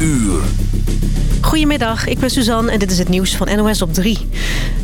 uur. Goedemiddag, ik ben Suzanne en dit is het nieuws van NOS op 3.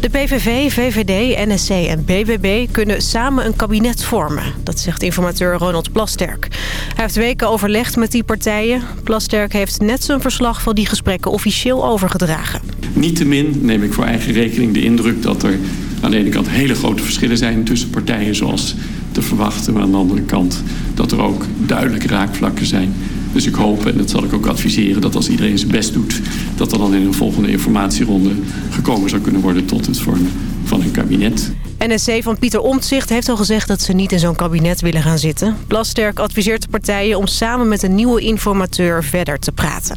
De PVV, VVD, NSC en BBB kunnen samen een kabinet vormen. Dat zegt informateur Ronald Plasterk. Hij heeft weken overlegd met die partijen. Plasterk heeft net zijn verslag van die gesprekken officieel overgedragen. Niettemin neem ik voor eigen rekening de indruk dat er aan de ene kant hele grote verschillen zijn tussen partijen zoals te verwachten. Maar aan de andere kant dat er ook duidelijke raakvlakken zijn. Dus ik hoop, en dat zal ik ook adviseren, dat als iedereen zijn best doet... dat er dan in een volgende informatieronde gekomen zou kunnen worden tot het vormen van een kabinet. NSC van Pieter Omtzigt heeft al gezegd dat ze niet in zo'n kabinet willen gaan zitten. Plasterk adviseert de partijen om samen met een nieuwe informateur verder te praten.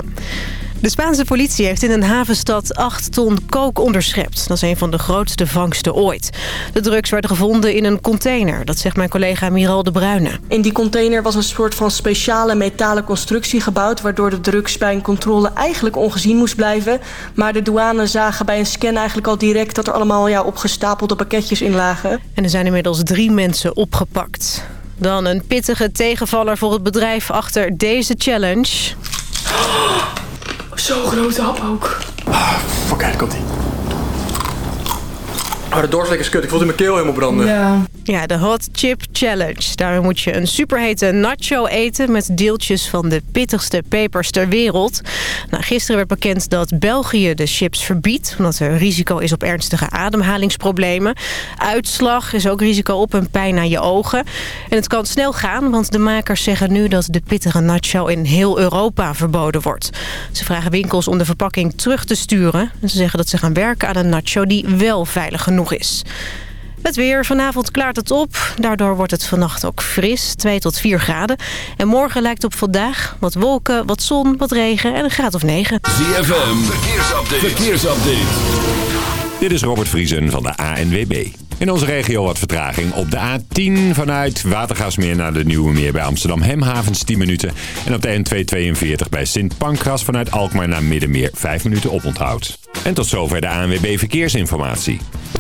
De Spaanse politie heeft in een havenstad 8 ton kook onderschept. Dat is een van de grootste vangsten ooit. De drugs werden gevonden in een container. Dat zegt mijn collega Miral de Bruyne. In die container was een soort van speciale metalen constructie gebouwd... waardoor de drugs bij een controle eigenlijk ongezien moest blijven. Maar de douane zagen bij een scan eigenlijk al direct... dat er allemaal ja, opgestapelde pakketjes in lagen. En er zijn inmiddels drie mensen opgepakt. Dan een pittige tegenvaller voor het bedrijf achter deze challenge. Zo'n grote hap ook. Ah, fuck, daar komt ie. Oh, de dorst lekker kut. Ik voelde mijn keel helemaal branden. Ja. Ja, de Hot Chip Challenge. Daarmee moet je een superhete nacho eten... met deeltjes van de pittigste pepers ter wereld. Nou, gisteren werd bekend dat België de chips verbiedt... omdat er risico is op ernstige ademhalingsproblemen. Uitslag is ook risico op en pijn aan je ogen. En het kan snel gaan, want de makers zeggen nu... dat de pittige nacho in heel Europa verboden wordt. Ze vragen winkels om de verpakking terug te sturen. En ze zeggen dat ze gaan werken aan een nacho die wel veilig genoeg is. Het weer. Vanavond klaart het op. Daardoor wordt het vannacht ook fris. 2 tot 4 graden. En morgen lijkt op vandaag wat wolken, wat zon, wat regen en een graad of 9. ZFM, verkeersupdate. verkeersupdate. Dit is Robert Vriesen van de ANWB. In onze regio wat vertraging. Op de A10 vanuit Watergaasmeer naar de Nieuwe Meer bij Amsterdam Hemhavens 10 minuten. En op de N242 bij Sint Pancras vanuit Alkmaar naar Middenmeer 5 minuten oponthoud. En tot zover de ANWB Verkeersinformatie.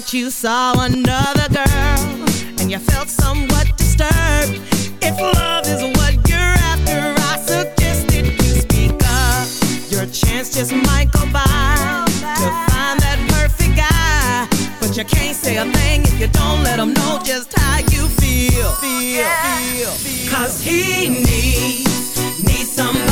night you saw another girl, and you felt somewhat disturbed. If love is what you're after, I suggested you speak up. Your chance just might go by to find that perfect guy. But you can't say a thing if you don't let him know just how you feel. Feel, feel, feel. Cause he needs, needs somebody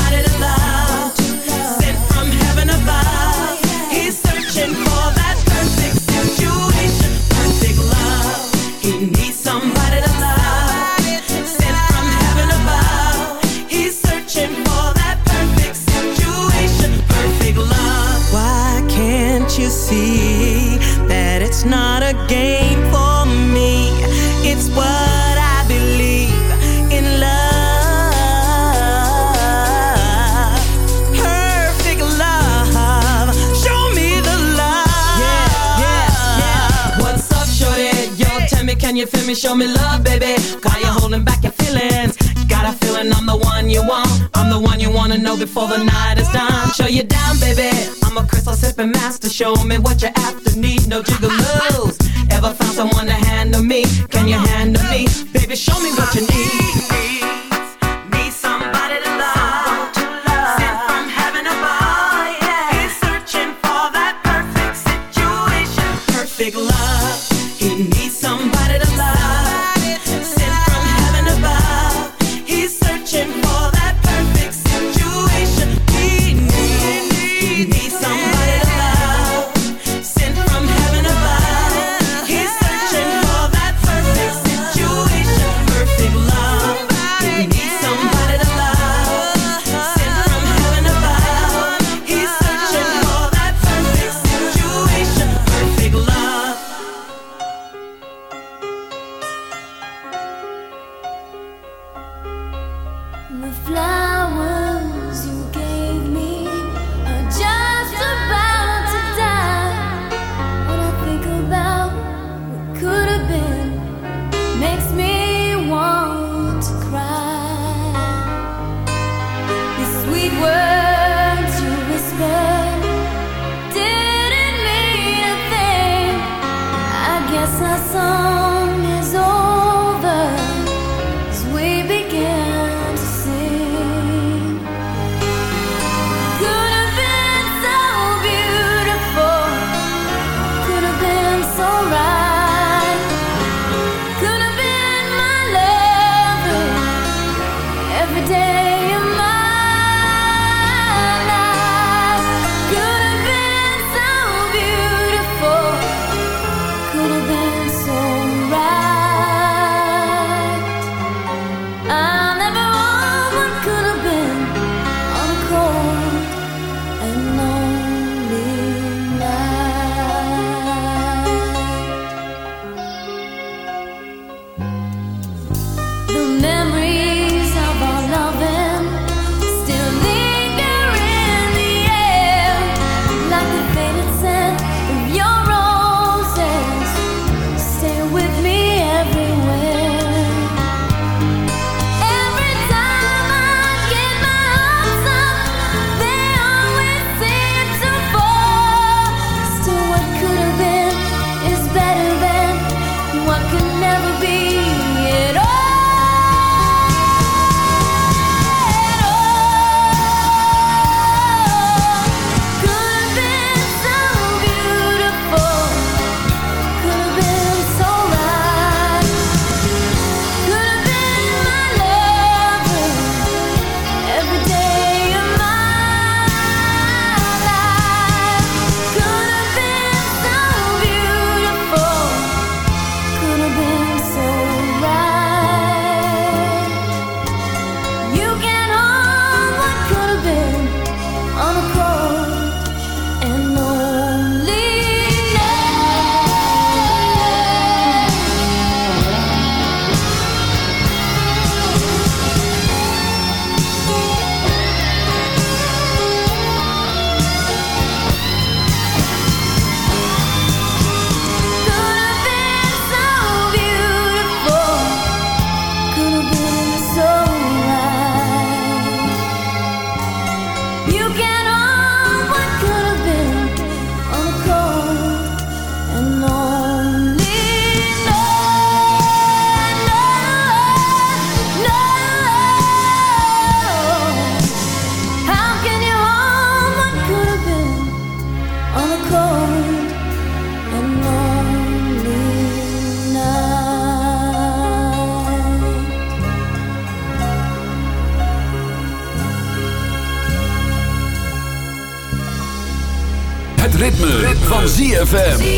me, show me love, baby. Cause you holding back your feelings. Got a feeling I'm the one you want. I'm the one you wanna know before the night is done. Show you down, baby. I'm a crystal sipping master. Show me what you after need. No jiggle moves. Ever found someone to handle me? ZFM.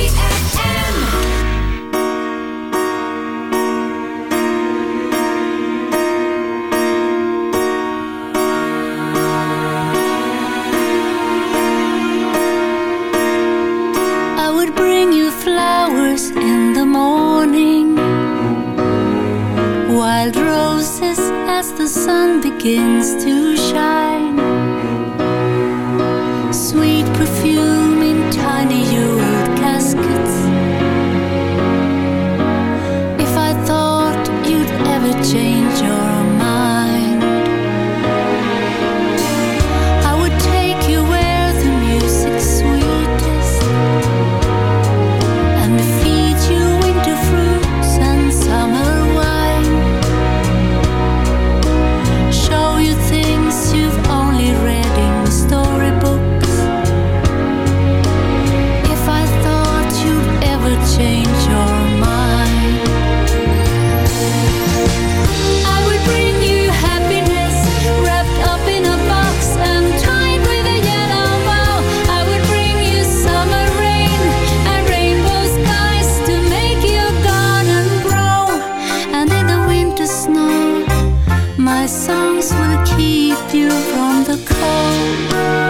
My songs will keep you from the cold.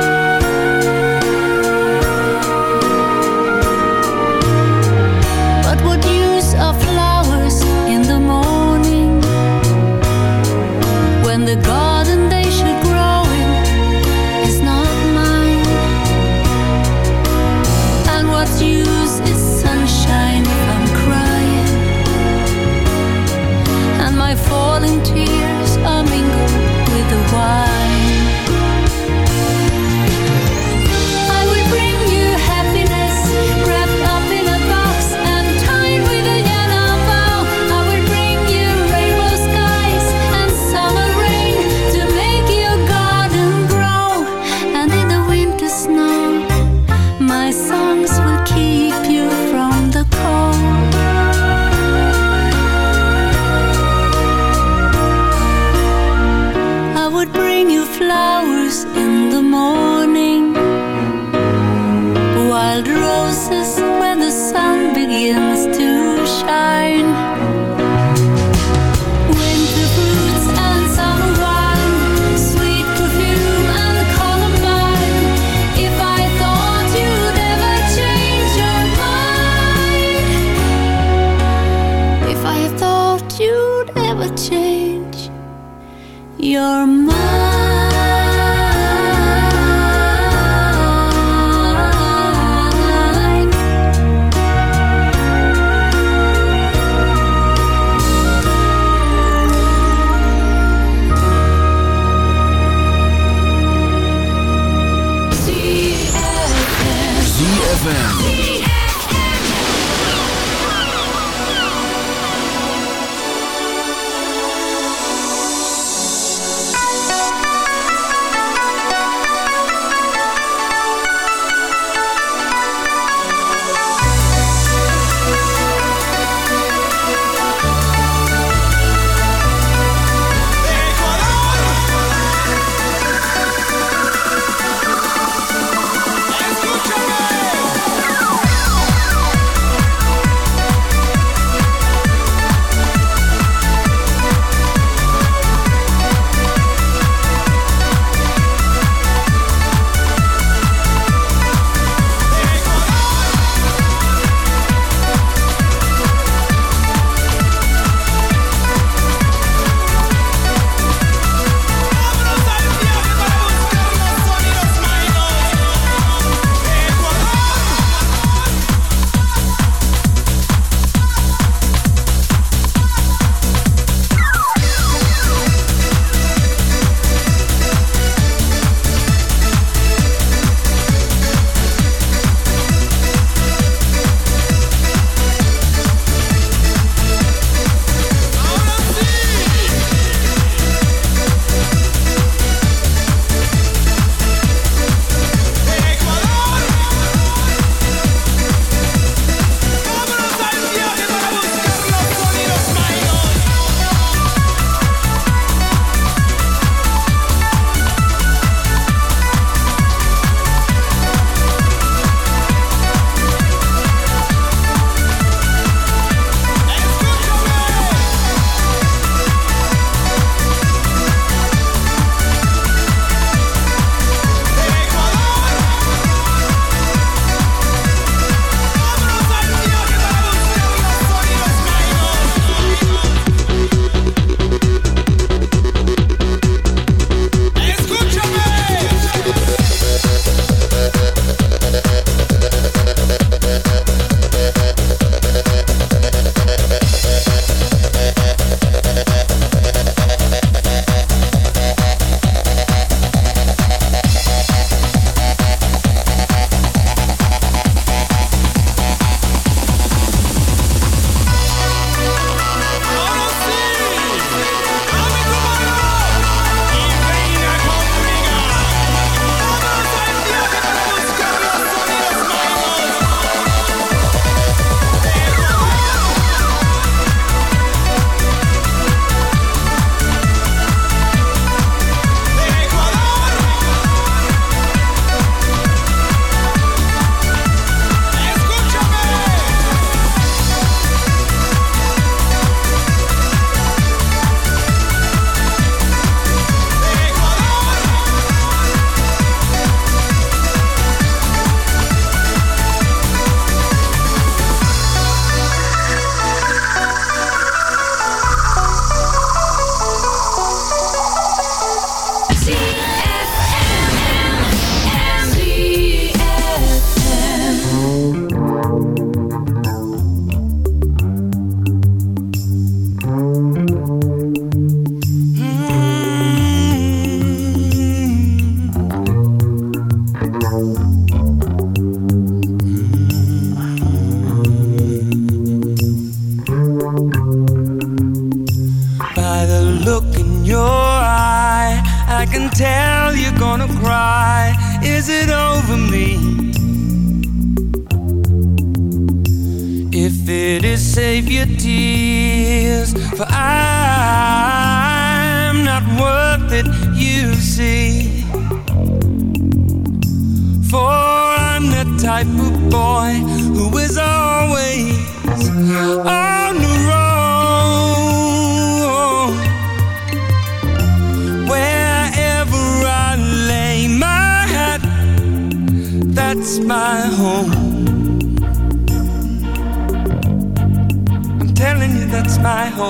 ZFM. Is it my home.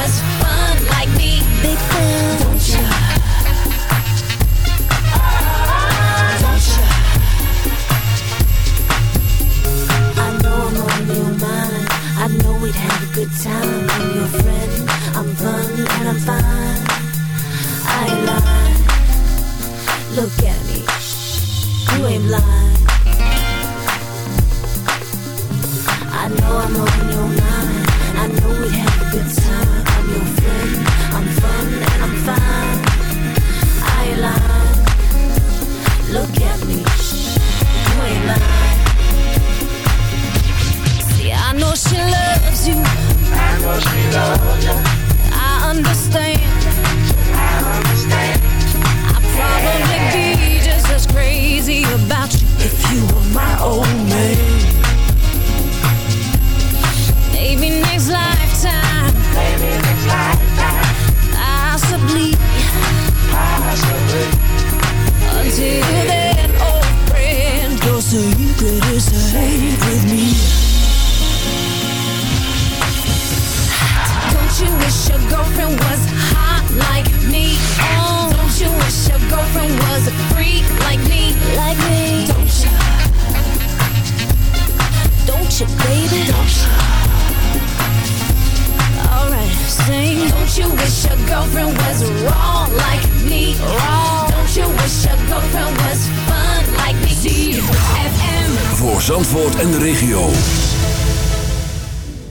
girlfriend was wrong like me? Wrong. Don't you wish your girlfriend was fun like me? ZFM. Voor Zandvoort en de regio.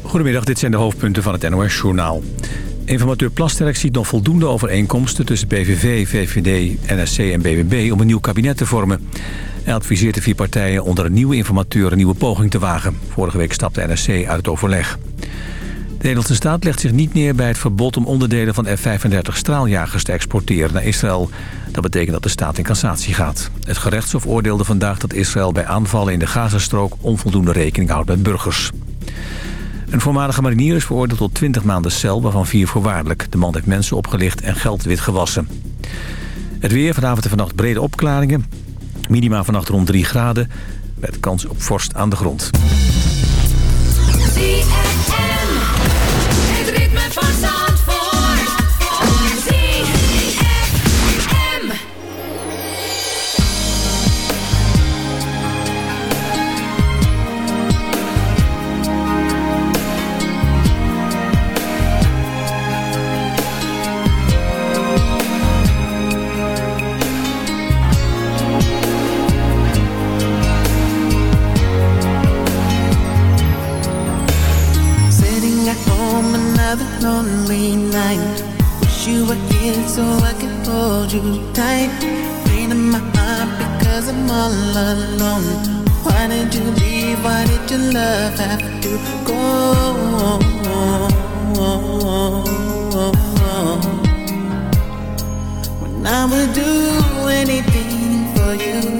Goedemiddag, dit zijn de hoofdpunten van het NOS-journaal. Informateur Plasterk ziet nog voldoende overeenkomsten tussen PVV, VVD, NSC en BBB om een nieuw kabinet te vormen. Hij adviseert de vier partijen onder een nieuwe informateur een nieuwe poging te wagen. Vorige week stapte NSC uit het overleg. De Nederlandse staat legt zich niet neer bij het verbod om onderdelen van F-35 straaljagers te exporteren naar Israël. Dat betekent dat de staat in cassatie gaat. Het gerechtshof oordeelde vandaag dat Israël bij aanvallen in de Gazastrook onvoldoende rekening houdt met burgers. Een voormalige marinier is veroordeeld tot 20 maanden cel, waarvan vier voorwaardelijk. De man heeft mensen opgelicht en geld wit gewassen. Het weer, vanavond en vannacht brede opklaringen. Minima vannacht rond 3 graden, met kans op vorst aan de grond. So I can hold you tight. Pain in my heart because I'm all alone. Why did you leave? Why did your love have to go? When I would do anything for you,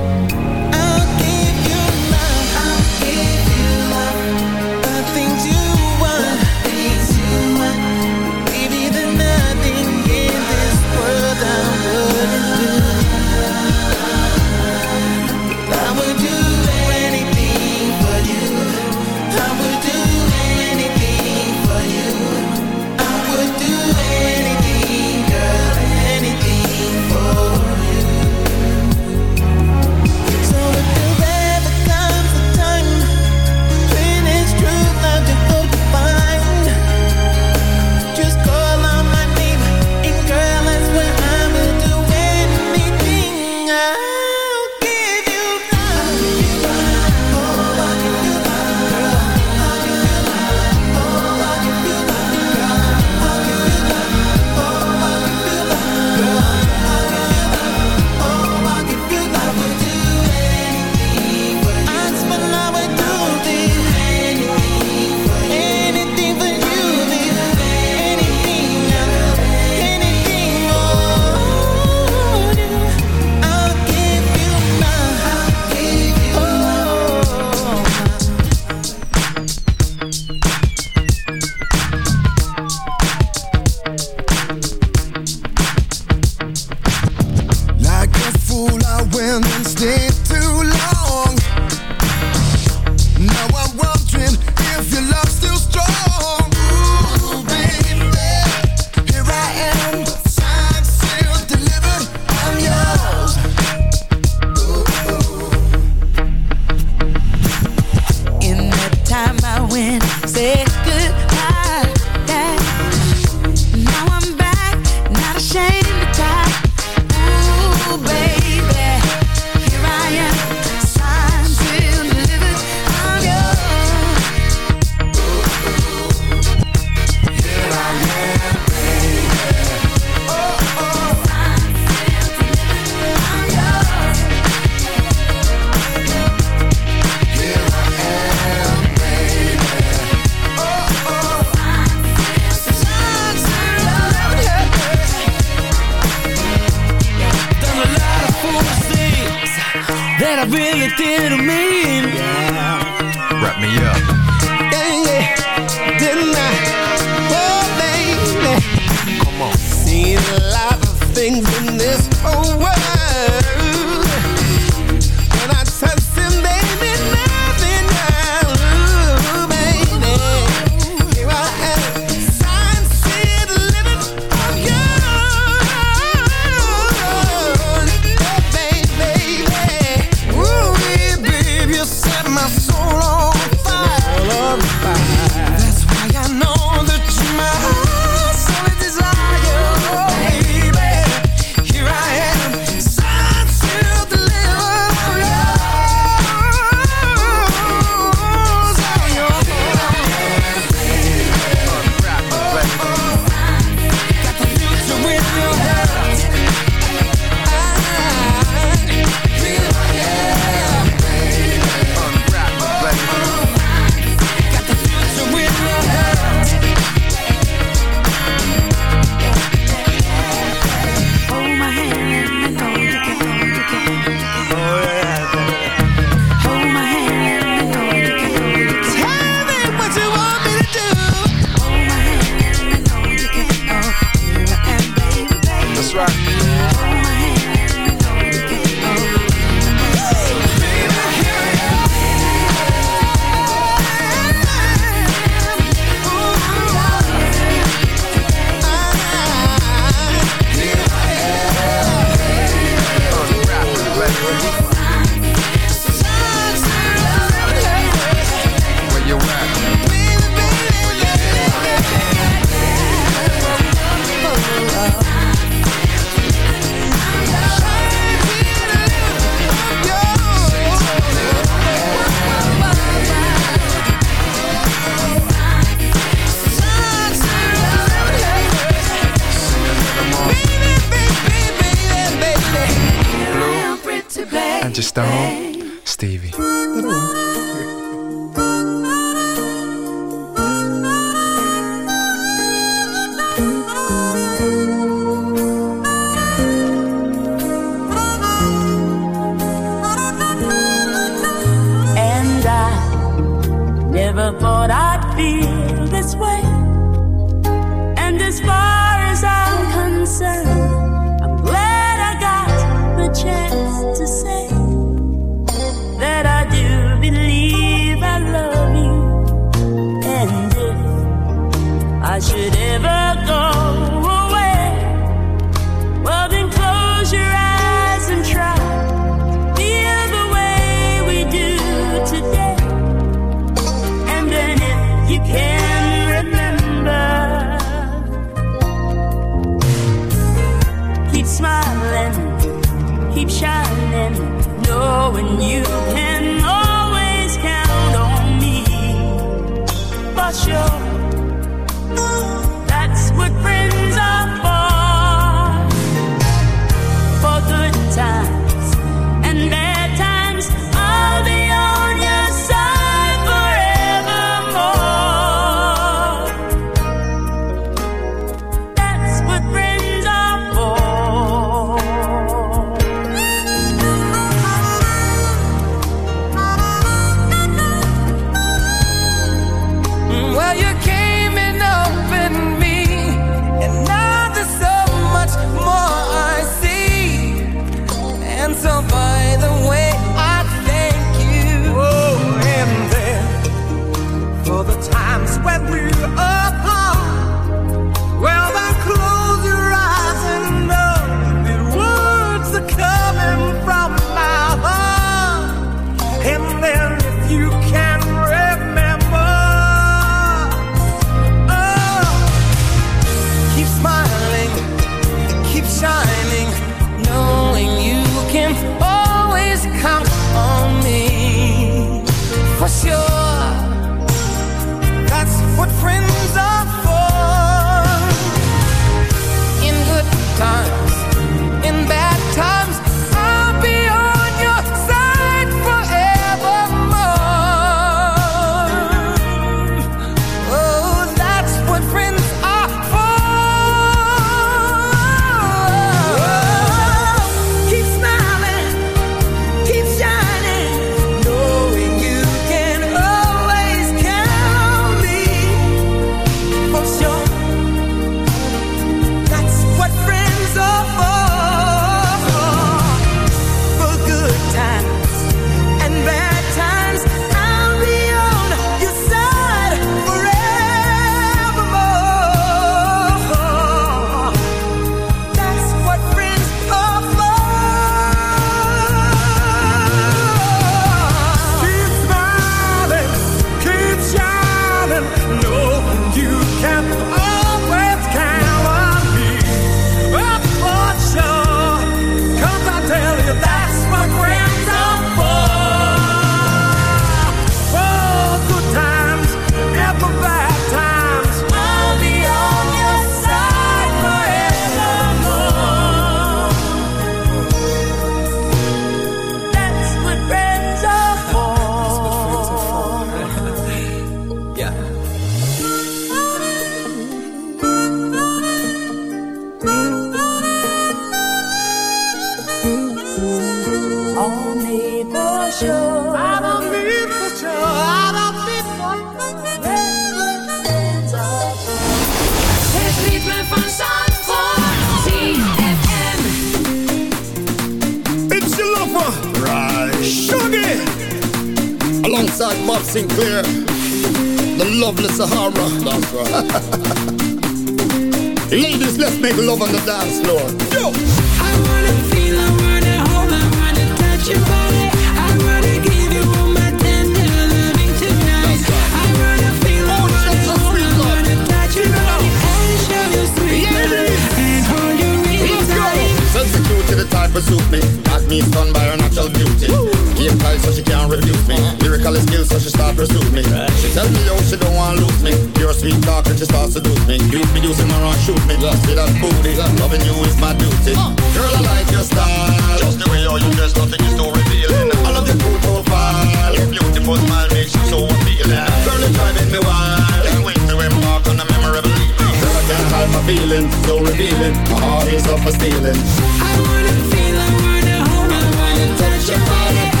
booty. Loving you is my duty. Girl, I like your style. Just the way you dress, nothing is too revealing. I love your cool profile. Your beautiful smile makes you so appealing. Girl, you're driving me wild. Can't wait to embark on a memorable evening. Girl, I can't hide my feelings, so revealing. My heart is up for stealing. I wanna feel, I wanna hold, I wanna touch your body.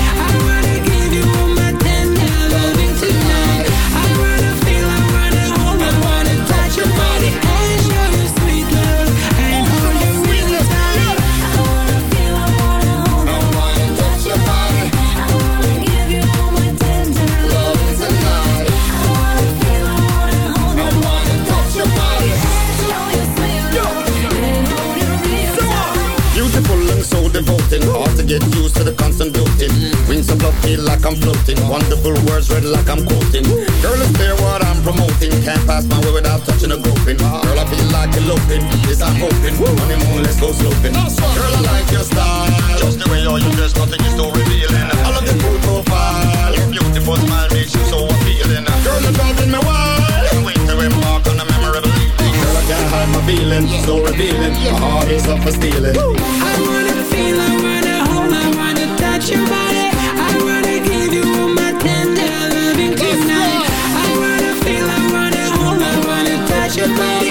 fluffy like I'm floating. Wonderful words read like I'm quoting. Girl, it's clear what I'm promoting. Can't pass my way without touching a groping. Girl, I feel like eloping. This I'm hoping. Honeymoon, let's go sloping. Girl, I like your style. Just the way you're you dress, nothing is so revealing. I love the cool profile. Your beautiful smile makes you so appealing. Girl, you're driving me wild. Can't wait to embark on a memorable evening. Girl, I can't hide my feeling. So revealing. My heart is up for stealing. I wanna feel, I wanna hold, I wanna touch you. somebody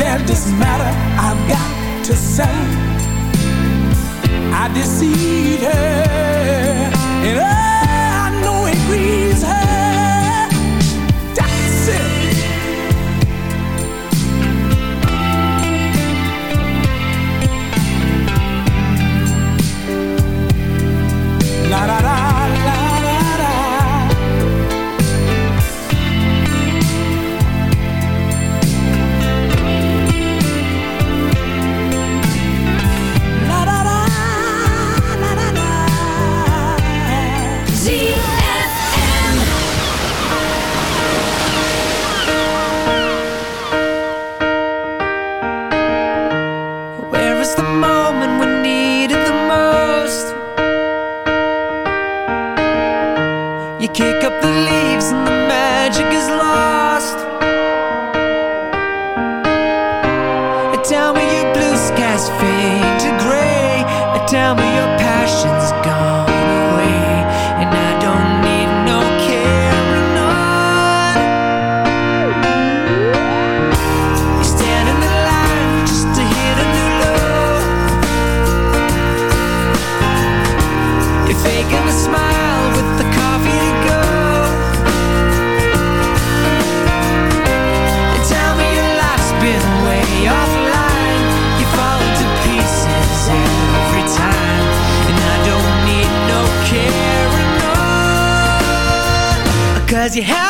There's this matter I've got to say. I deceived her, and I know it grieves her. That's it. la la la You kick up the leaves and the magic is lost. A town where your blue skies fade to grey A town where your Cause you have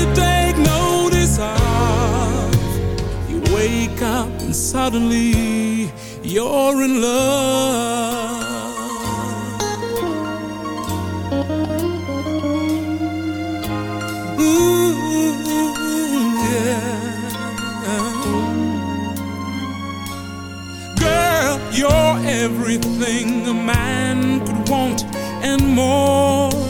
never take notice of. You wake up and suddenly you're in love. Ooh, yeah. Girl, you're everything a man could want and more.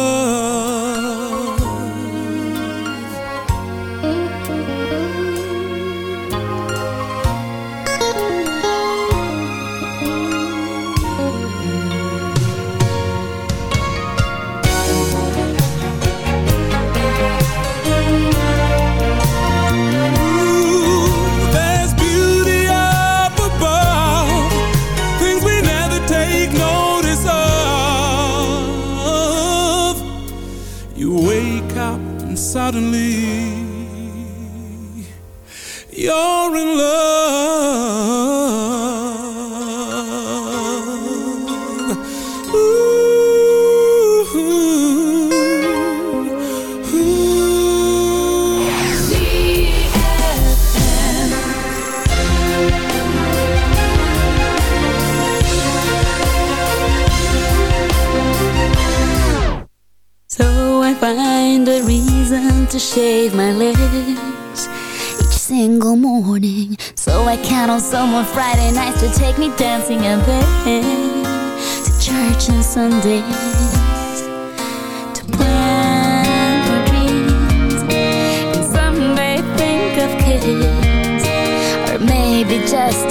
Shave my legs each single morning. So I count on someone Friday nights to take me dancing and then to church on Sundays to plan for dreams and someday think of kids or maybe just